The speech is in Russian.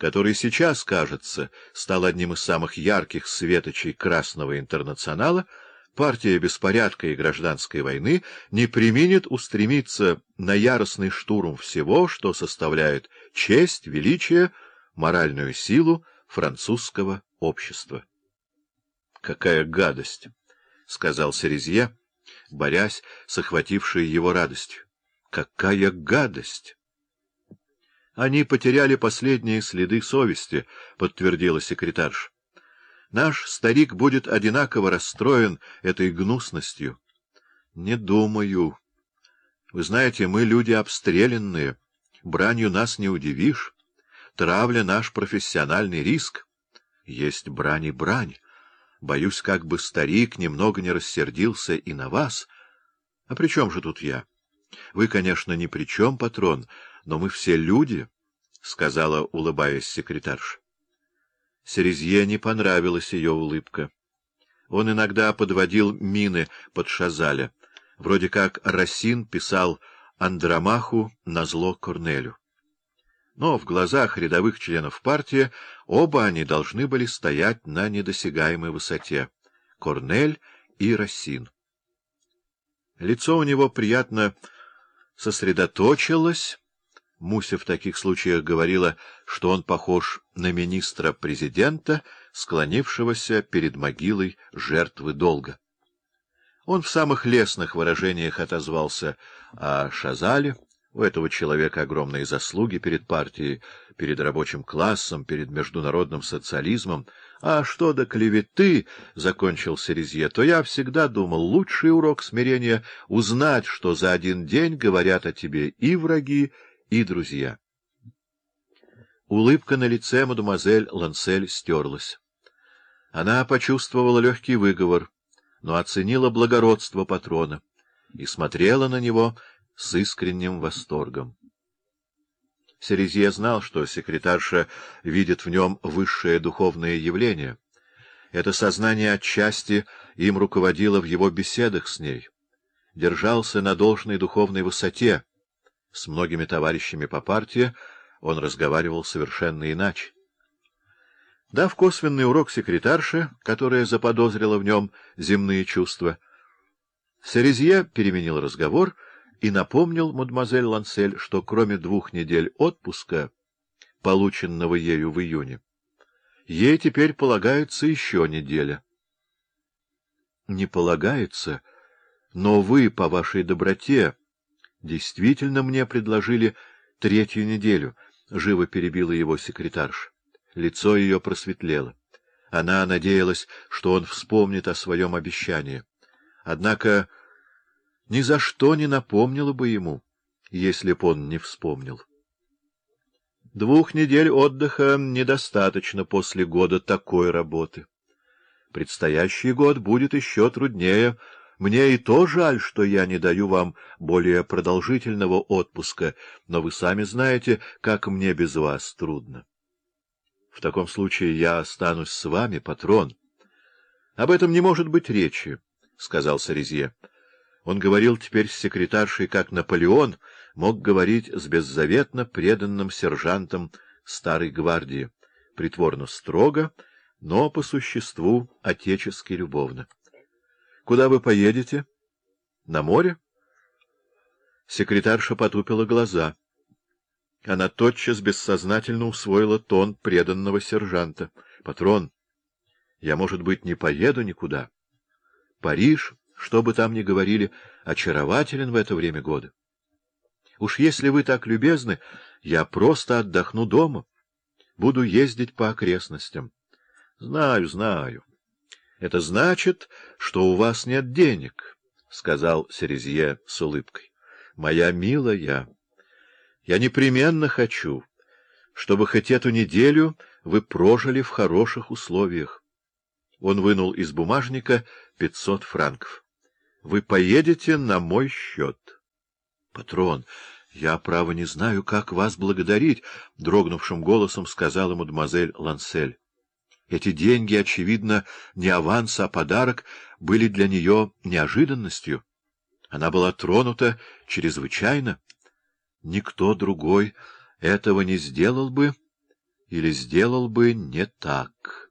который сейчас, кажется, стал одним из самых ярких светочей Красного интернационала, партия беспорядка и гражданской войны не применит устремиться на яростный штурм всего, что составляет честь, величие, моральную силу французского общества. — Какая гадость! — сказал Серезье, борясь с охватившей его радостью. — Какая гадость! Они потеряли последние следы совести, — подтвердила секретарша. Наш старик будет одинаково расстроен этой гнусностью. Не думаю. Вы знаете, мы люди обстрелянные. Бранью нас не удивишь. Травля — наш профессиональный риск. Есть брань и брань. Боюсь, как бы старик немного не рассердился и на вас. А при чем же тут я? Вы, конечно, ни при чем, патрон, но мы все люди, — сказала, улыбаясь секретарша. Серезье не понравилась ее улыбка. Он иногда подводил мины под Шазаля, вроде как Рассин писал Андромаху на зло Корнелю. Но в глазах рядовых членов партии оба они должны были стоять на недосягаемой высоте — Корнель и Рассин. Лицо у него приятно сосредоточилось, Муся в таких случаях говорила, что он похож на министра-президента, склонившегося перед могилой жертвы долга. Он в самых лестных выражениях отозвался о Шазале, у этого человека огромные заслуги перед партией, перед рабочим классом, перед международным социализмом. А что до клеветы, — закончил Серезье, — то я всегда думал, лучший урок смирения — узнать, что за один день говорят о тебе и враги, и друзья. Улыбка на лице мадемуазель Лансель стерлась. Она почувствовала легкий выговор, но оценила благородство патрона и смотрела на него с искренним восторгом. Серезье знал, что секретарша видит в нем высшее духовное явление. Это сознание отчасти им руководило в его беседах с ней. Держался на должной духовной высоте, с многими товарищами по партии он разговаривал совершенно иначе. Дав косвенный урок секретарше, которая заподозрила в нем земные чувства, Серезье переменил разговор и напомнил мадемуазель Лансель, что кроме двух недель отпуска, полученного ею в июне, ей теперь полагается еще неделя. — Не полагается, но вы, по вашей доброте, Действительно, мне предложили третью неделю, — живо перебила его секретарша. Лицо ее просветлело. Она надеялась, что он вспомнит о своем обещании. Однако ни за что не напомнила бы ему, если б он не вспомнил. Двух недель отдыха недостаточно после года такой работы. Предстоящий год будет еще труднее, — мне и то жаль, что я не даю вам более продолжительного отпуска, но вы сами знаете, как мне без вас трудно. В таком случае я останусь с вами, патрон. — Об этом не может быть речи, — сказал Сарезье. Он говорил теперь с секретаршей, как Наполеон мог говорить с беззаветно преданным сержантом старой гвардии, притворно строго, но по существу отечески любовно. Куда вы поедете? На море? Секретарша потупила глаза. Она тотчас бессознательно усвоила тон преданного сержанта. — Патрон, я, может быть, не поеду никуда. Париж, что бы там ни говорили, очарователен в это время года. Уж если вы так любезны, я просто отдохну дома. Буду ездить по окрестностям. Знаю, знаю. — Это значит, что у вас нет денег, — сказал Серезье с улыбкой. — Моя милая, я непременно хочу, чтобы хоть эту неделю вы прожили в хороших условиях. Он вынул из бумажника пятьсот франков. — Вы поедете на мой счет. — Патрон, я, право, не знаю, как вас благодарить, — дрогнувшим голосом сказала мадемуазель Лансель. Эти деньги, очевидно, не аванс, а подарок, были для нее неожиданностью. Она была тронута чрезвычайно. Никто другой этого не сделал бы, или сделал бы не так.